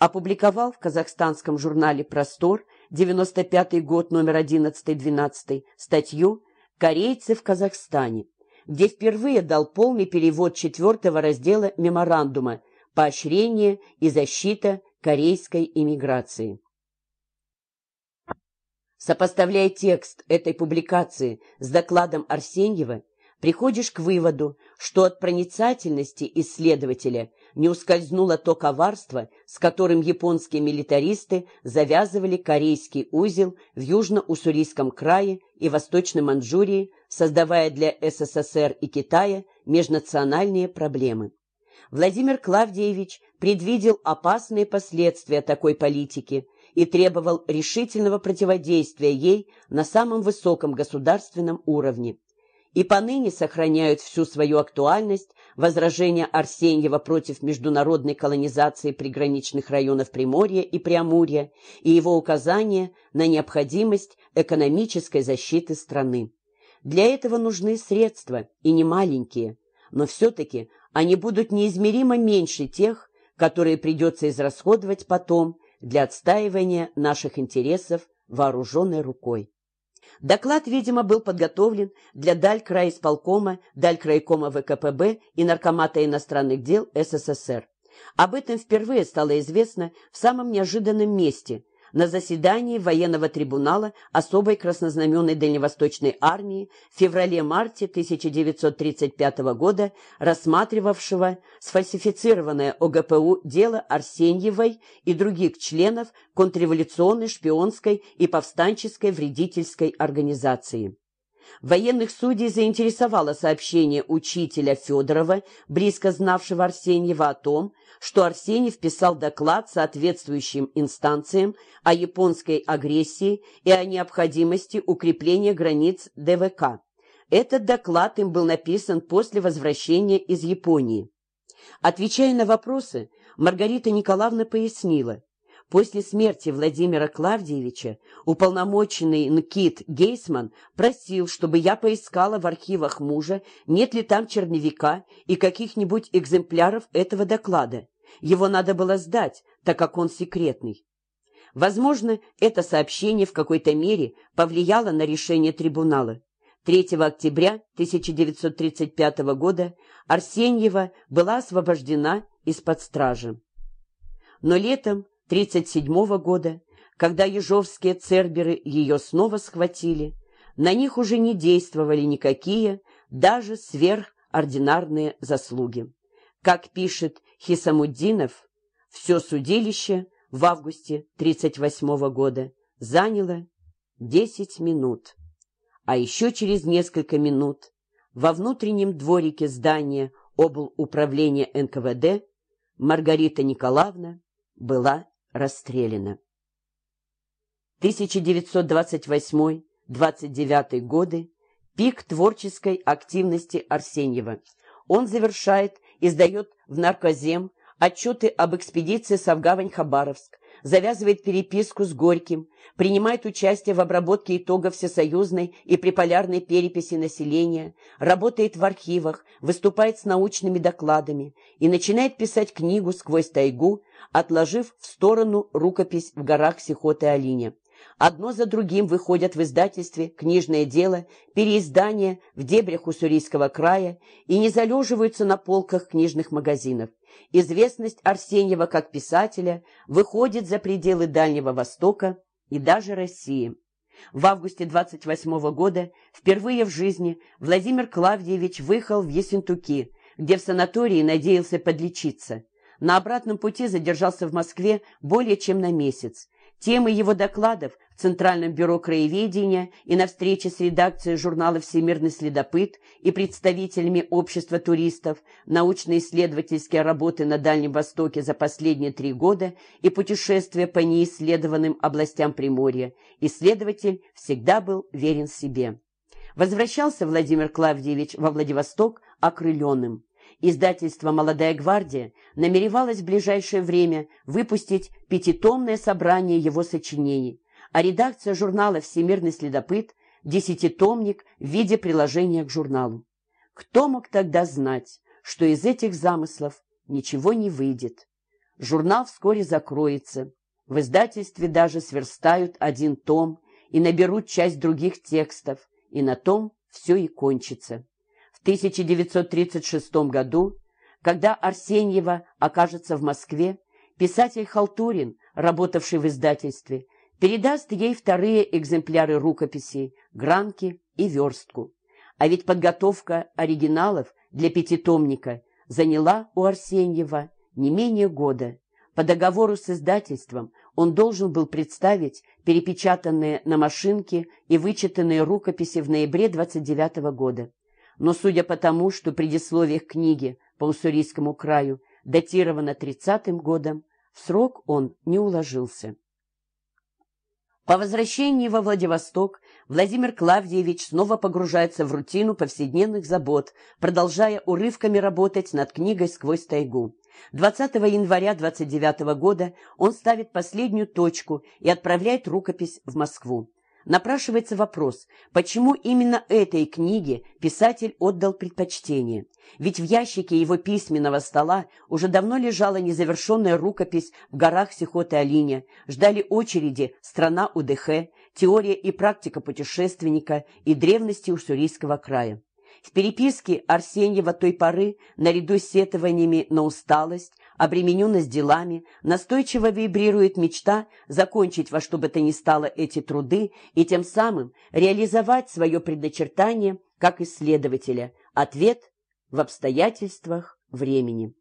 опубликовал в казахстанском журнале «Простор» 95 год, номер 11-12, статью «Корейцы в Казахстане», где впервые дал полный перевод четвертого раздела меморандума «Поощрение и защита корейской иммиграции». Сопоставляя текст этой публикации с докладом Арсеньева, приходишь к выводу, что от проницательности исследователя не ускользнуло то коварство, с которым японские милитаристы завязывали корейский узел в Южно-Уссурийском крае и Восточной Манчжурии, создавая для СССР и Китая межнациональные проблемы. Владимир Клавдиевич предвидел опасные последствия такой политики и требовал решительного противодействия ей на самом высоком государственном уровне и поныне сохраняют всю свою актуальность возражения Арсеньева против международной колонизации приграничных районов Приморья и Преамурья и его указания на необходимость экономической защиты страны. Для этого нужны средства, и не маленькие, но все-таки они будут неизмеримо меньше тех, которые придется израсходовать потом для отстаивания наших интересов вооруженной рукой. Доклад, видимо, был подготовлен для Далькраисполкома, Далькрайкома ВКПБ и Наркомата иностранных дел СССР. Об этом впервые стало известно в самом неожиданном месте – на заседании военного трибунала особой краснознаменной Дальневосточной армии в феврале-марте 1935 года, рассматривавшего сфальсифицированное ОГПУ дело Арсеньевой и других членов контрреволюционной, шпионской и повстанческой вредительской организации. Военных судей заинтересовало сообщение учителя Федорова, близко знавшего Арсеньева, о том, что Арсеньев писал доклад соответствующим инстанциям о японской агрессии и о необходимости укрепления границ ДВК. Этот доклад им был написан после возвращения из Японии. Отвечая на вопросы, Маргарита Николаевна пояснила, После смерти Владимира Клавдиевича уполномоченный Нкит Гейсман просил, чтобы я поискала в архивах мужа, нет ли там черновика и каких-нибудь экземпляров этого доклада. Его надо было сдать, так как он секретный. Возможно, это сообщение в какой-то мере повлияло на решение трибунала. 3 октября 1935 года Арсеньева была освобождена из-под стражи. Но летом 1937 года, когда ежовские церберы ее снова схватили, на них уже не действовали никакие, даже сверхординарные заслуги. Как пишет Хисамуддинов, все судилище в августе 1938 года заняло 10 минут. А еще через несколько минут во внутреннем дворике здания обл. управления НКВД Маргарита Николаевна была расстреляна. 1928-29 годы – пик творческой активности Арсеньева. Он завершает, издает в наркозем отчеты об экспедиции Савгавань-Хабаровск, завязывает переписку с Горьким, принимает участие в обработке итогов всесоюзной и приполярной переписи населения, работает в архивах, выступает с научными докладами и начинает писать книгу «Сквозь тайгу», отложив в сторону рукопись в горах Сихоты-Алине. Одно за другим выходят в издательстве «Книжное дело», переиздания в дебрях Уссурийского края и не залеживаются на полках книжных магазинов. Известность Арсеньева как писателя выходит за пределы Дальнего Востока и даже России. В августе 28 -го года впервые в жизни Владимир Клавдиевич выехал в Ессентуки, где в санатории надеялся подлечиться. На обратном пути задержался в Москве более чем на месяц. Темы его докладов в Центральном бюро краеведения и на встрече с редакцией журнала «Всемирный следопыт» и представителями общества туристов, научно-исследовательские работы на Дальнем Востоке за последние три года и путешествия по неисследованным областям Приморья, исследователь всегда был верен себе. Возвращался Владимир Клавдиевич во Владивосток окрыленным. Издательство «Молодая гвардия» намеревалось в ближайшее время выпустить пятитомное собрание его сочинений, а редакция журнала «Всемирный следопыт» – десятитомник в виде приложения к журналу. Кто мог тогда знать, что из этих замыслов ничего не выйдет? Журнал вскоре закроется. В издательстве даже сверстают один том и наберут часть других текстов, и на том все и кончится. В 1936 году, когда Арсеньева окажется в Москве, писатель Халтурин, работавший в издательстве, передаст ей вторые экземпляры рукописей, гранки и верстку. А ведь подготовка оригиналов для пятитомника заняла у Арсеньева не менее года. По договору с издательством он должен был представить перепечатанные на машинке и вычитанные рукописи в ноябре 29 года. Но судя по тому, что предисловие к книге по Уссурийскому краю датировано 30-м годом, в срок он не уложился. По возвращении во Владивосток Владимир Клавдиевич снова погружается в рутину повседневных забот, продолжая урывками работать над книгой «Сквозь тайгу». 20 января 29 года он ставит последнюю точку и отправляет рукопись в Москву. Напрашивается вопрос, почему именно этой книге писатель отдал предпочтение? Ведь в ящике его письменного стола уже давно лежала незавершенная рукопись в горах Сихоты-Алине, ждали очереди «Страна УДХ», «Теория и практика путешественника» и «Древности Уссурийского края». В переписке Арсеньева той поры, наряду с сетованиями на усталость, обремененность делами, настойчиво вибрирует мечта закончить во что бы то ни стало эти труды и тем самым реализовать свое предначертание как исследователя, ответ в обстоятельствах времени.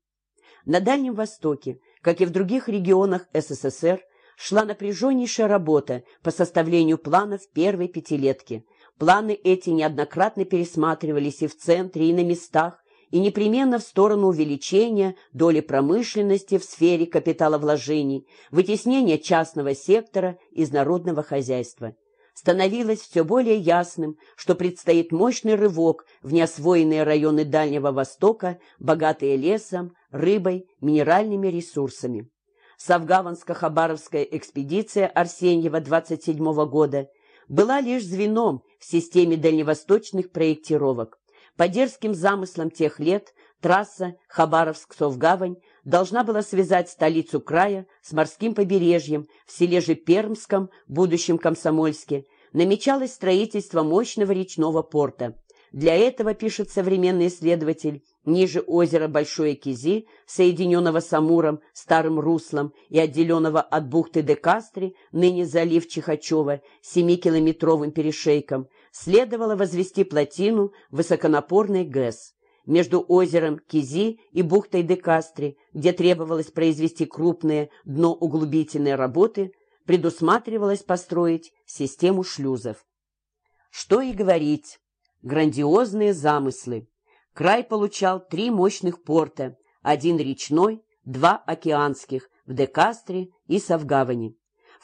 На Дальнем Востоке, как и в других регионах СССР, шла напряженнейшая работа по составлению планов первой пятилетки – Планы эти неоднократно пересматривались и в центре, и на местах, и непременно в сторону увеличения доли промышленности в сфере капиталовложений, вытеснения частного сектора из народного хозяйства. Становилось все более ясным, что предстоит мощный рывок в неосвоенные районы Дальнего Востока, богатые лесом, рыбой, минеральными ресурсами. Савгаванско-Хабаровская экспедиция Арсеньева 27 года была лишь звеном в системе дальневосточных проектировок. По дерзким замыслам тех лет трасса Хабаровск-Совгавань должна была связать столицу края с морским побережьем в селе же Пермском, будущем Комсомольске, намечалось строительство мощного речного порта. Для этого, пишет современный исследователь, ниже озера Большое Кизи, соединенного с Амуром, старым руслом и отделенного от бухты де Кастри, ныне залив Чихачева, семикилометровым перешейком, следовало возвести плотину высоконапорной ГЭС. Между озером Кизи и бухтой де Кастри, где требовалось произвести крупные дноуглубительные работы, предусматривалось построить систему шлюзов. Что и говорить, грандиозные замыслы. Край получал три мощных порта, один речной, два океанских, в Декастре и Савгавани.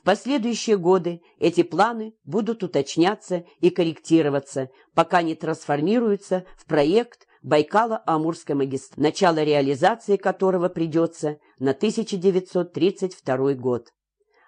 Последующие годы эти планы будут уточняться и корректироваться, пока не трансформируются в проект Байкало-Амурской магистрали, начало реализации которого придется на 1932 год.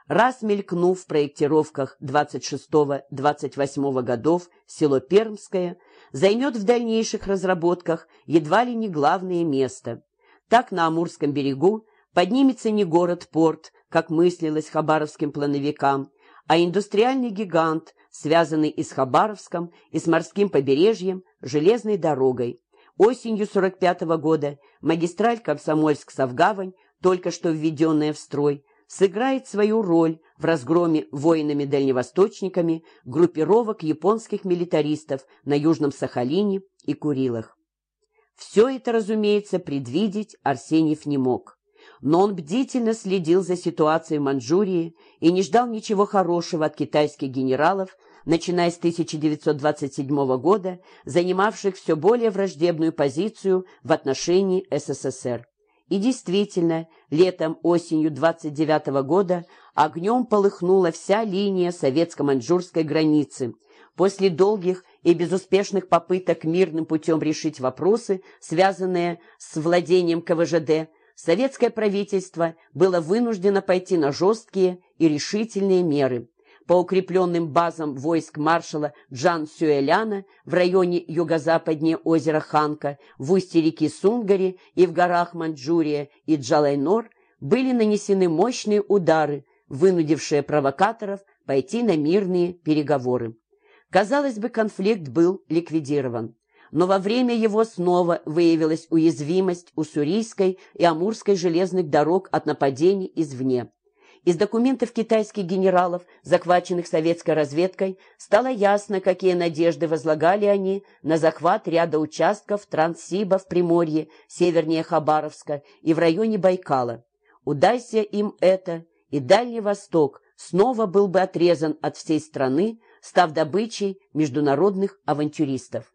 Раз мелькнув в проектировках 26-28 годов село Пермское, займет в дальнейших разработках едва ли не главное место. Так на Амурском берегу поднимется не город-порт, как мыслилось хабаровским плановикам, а индустриальный гигант, связанный и с Хабаровском, и с морским побережьем, железной дорогой. Осенью 45 -го года магистраль Комсомольск-Савгавань, только что введенная в строй, сыграет свою роль в разгроме воинами-дальневосточниками группировок японских милитаристов на Южном Сахалине и Курилах. Все это, разумеется, предвидеть Арсеньев не мог. Но он бдительно следил за ситуацией в Манчжурии и не ждал ничего хорошего от китайских генералов, начиная с 1927 года, занимавших все более враждебную позицию в отношении СССР. И действительно, летом-осенью 29 -го года огнем полыхнула вся линия советско-маньчжурской границы. После долгих и безуспешных попыток мирным путем решить вопросы, связанные с владением КВЖД, советское правительство было вынуждено пойти на жесткие и решительные меры по укрепленным базам войск маршала Джан Сюэляна в районе юго-западнее озера Ханка, в устье реки Сунгари и в горах Манчжурия и Джалайнор были нанесены мощные удары, вынудившие провокаторов пойти на мирные переговоры. Казалось бы, конфликт был ликвидирован. Но во время его снова выявилась уязвимость уссурийской и амурской железных дорог от нападений извне. Из документов китайских генералов, захваченных советской разведкой, стало ясно, какие надежды возлагали они на захват ряда участков Транссиба в Приморье, севернее Хабаровска и в районе Байкала. Удайся им это, и Дальний Восток снова был бы отрезан от всей страны, став добычей международных авантюристов.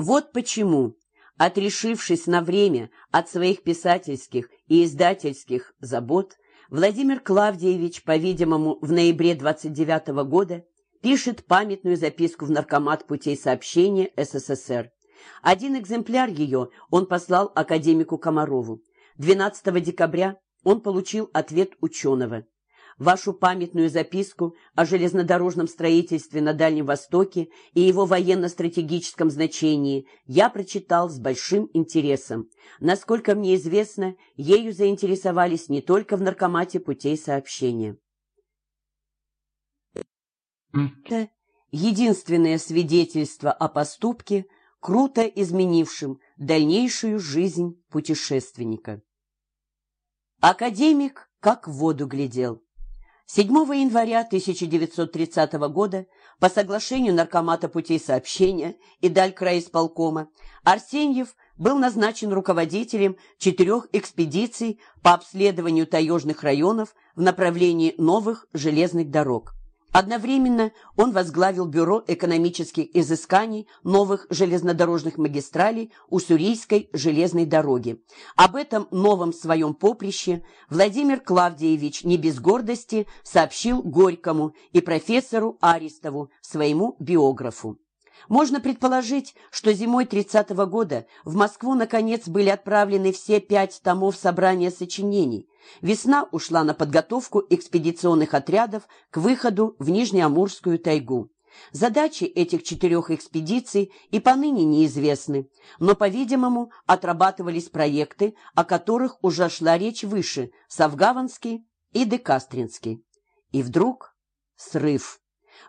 Вот почему, отрешившись на время от своих писательских и издательских забот, Владимир Клавдиевич, по-видимому, в ноябре 29 -го года пишет памятную записку в Наркомат путей сообщения СССР. Один экземпляр ее он послал академику Комарову. 12 декабря он получил ответ ученого. Вашу памятную записку о железнодорожном строительстве на Дальнем Востоке и его военно-стратегическом значении я прочитал с большим интересом. Насколько мне известно, ею заинтересовались не только в наркомате путей сообщения. Это единственное свидетельство о поступке, круто изменившем дальнейшую жизнь путешественника. Академик как в воду глядел. 7 января 1930 года по соглашению Наркомата путей сообщения и Далькраисполкома Арсеньев был назначен руководителем четырех экспедиций по обследованию таежных районов в направлении новых железных дорог. Одновременно он возглавил Бюро экономических изысканий новых железнодорожных магистралей Уссурийской железной дороги. Об этом новом своем поприще Владимир Клавдиевич не без гордости сообщил Горькому и профессору Аристову, своему биографу. Можно предположить, что зимой 30 -го года в Москву наконец были отправлены все пять томов собрания сочинений. Весна ушла на подготовку экспедиционных отрядов к выходу в Нижнеамурскую тайгу. Задачи этих четырех экспедиций и поныне неизвестны, но, по-видимому, отрабатывались проекты, о которых уже шла речь выше, Савгаванский и Декастринский. И вдруг срыв.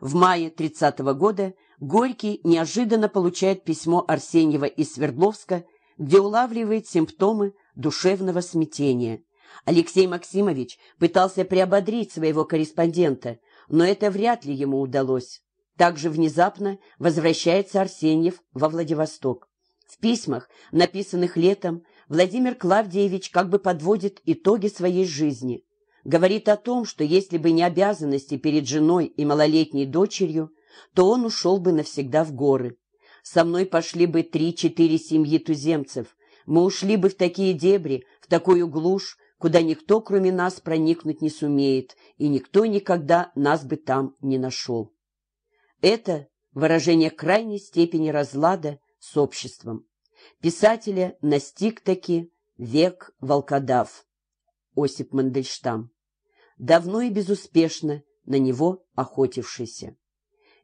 В мае 30 -го года Горький неожиданно получает письмо Арсеньева из Свердловска, где улавливает симптомы душевного смятения. Алексей Максимович пытался приободрить своего корреспондента, но это вряд ли ему удалось. Также внезапно возвращается Арсеньев во Владивосток. В письмах, написанных летом, Владимир Клавдиевич как бы подводит итоги своей жизни. Говорит о том, что если бы не обязанности перед женой и малолетней дочерью, то он ушел бы навсегда в горы. Со мной пошли бы три-четыре семьи туземцев. Мы ушли бы в такие дебри, в такую глушь, куда никто, кроме нас, проникнуть не сумеет, и никто никогда нас бы там не нашел. Это выражение крайней степени разлада с обществом. Писателя настиг таки век волкодав. Осип Мандельштам. Давно и безуспешно на него охотившийся.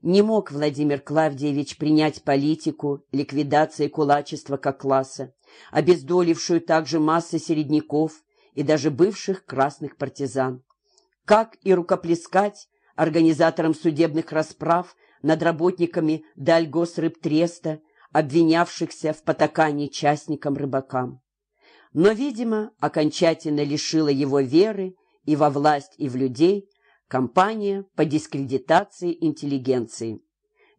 Не мог Владимир Клавдиевич принять политику ликвидации кулачества как класса, обездолившую также массы середняков и даже бывших красных партизан. Как и рукоплескать организаторам судебных расправ над работниками Дальгосрыбтреста, обвинявшихся в потакании частникам-рыбакам. Но, видимо, окончательно лишила его веры и во власть, и в людей, Кампания по дискредитации интеллигенции.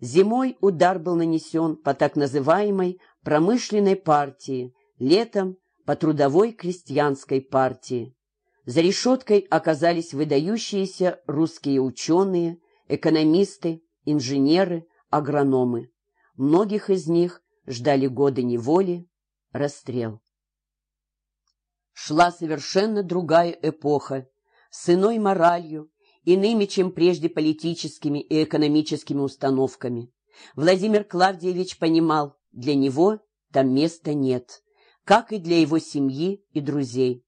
Зимой удар был нанесен по так называемой промышленной партии, летом по трудовой крестьянской партии. За решеткой оказались выдающиеся русские ученые, экономисты, инженеры, агрономы. Многих из них ждали годы неволи, расстрел. Шла совершенно другая эпоха, с иной моралью, иными, чем прежде политическими и экономическими установками. Владимир Клавдиевич понимал, для него там места нет, как и для его семьи и друзей.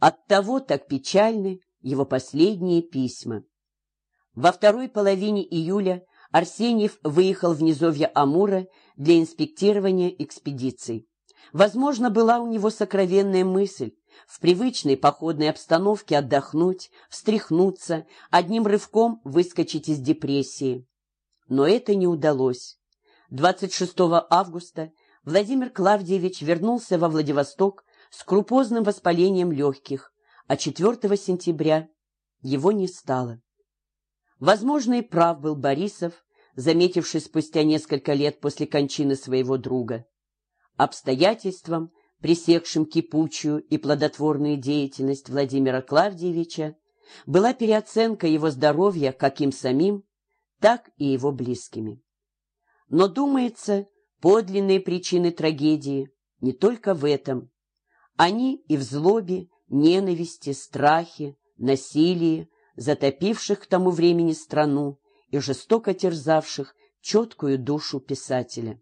Оттого так печальны его последние письма. Во второй половине июля Арсеньев выехал в низовье Амура для инспектирования экспедиций. Возможно, была у него сокровенная мысль в привычной походной обстановке отдохнуть, встряхнуться, одним рывком выскочить из депрессии. Но это не удалось. 26 августа Владимир Клавдиевич вернулся во Владивосток с крупозным воспалением легких, а 4 сентября его не стало. Возможно, и прав был Борисов, заметивший спустя несколько лет после кончины своего друга. Обстоятельствам, пресекшим кипучую и плодотворную деятельность Владимира Клавдиевича, была переоценка его здоровья как им самим, так и его близкими. Но, думается, подлинные причины трагедии не только в этом. Они и в злобе, ненависти, страхе, насилии, затопивших к тому времени страну и жестоко терзавших четкую душу писателя.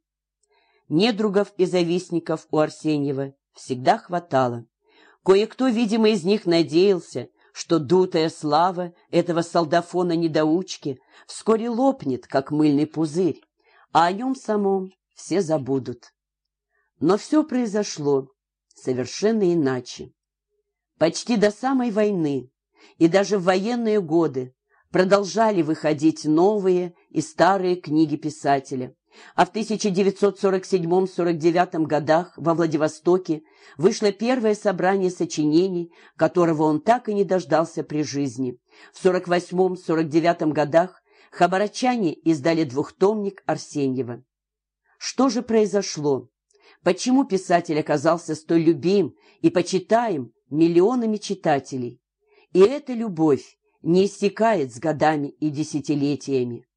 Недругов и завистников у Арсеньева всегда хватало. Кое-кто, видимо, из них надеялся, что дутая слава этого солдафона-недоучки вскоре лопнет, как мыльный пузырь, а о нем самом все забудут. Но все произошло совершенно иначе. Почти до самой войны и даже в военные годы продолжали выходить новые и старые книги писателя. А в 1947-49 годах во Владивостоке вышло первое собрание сочинений, которого он так и не дождался при жизни. В 48-49 годах хабарачане издали двухтомник Арсеньева. Что же произошло? Почему писатель оказался столь любим и почитаем миллионами читателей? И эта любовь не иссякает с годами и десятилетиями.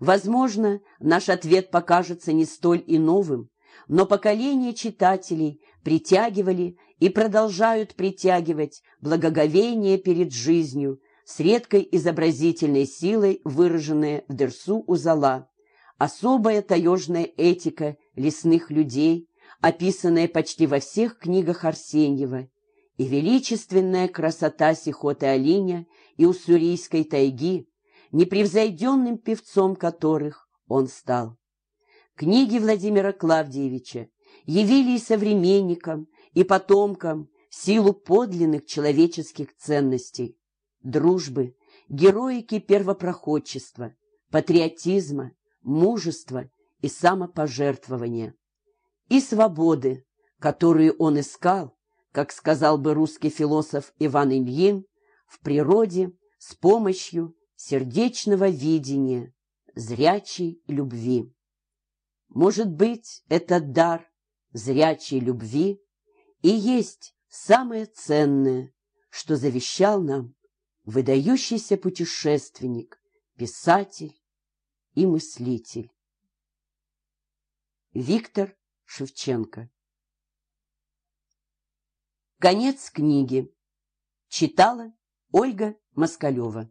Возможно, наш ответ покажется не столь и новым, но поколения читателей притягивали и продолжают притягивать благоговение перед жизнью с редкой изобразительной силой, выраженная в Дерсу Узала, особая таежная этика лесных людей, описанная почти во всех книгах Арсеньева, и величественная красота Сихоты Алиня и уссурийской тайги, непревзойденным певцом которых он стал. Книги Владимира Клавдиевича явили и современникам, и потомкам силу подлинных человеческих ценностей, дружбы, героики первопроходчества, патриотизма, мужества и самопожертвования, и свободы, которую он искал, как сказал бы русский философ Иван Ильин, в природе с помощью сердечного видения, зрячей любви. Может быть, этот дар зрячей любви и есть самое ценное, что завещал нам выдающийся путешественник, писатель и мыслитель. Виктор Шевченко Конец книги. Читала Ольга Москалева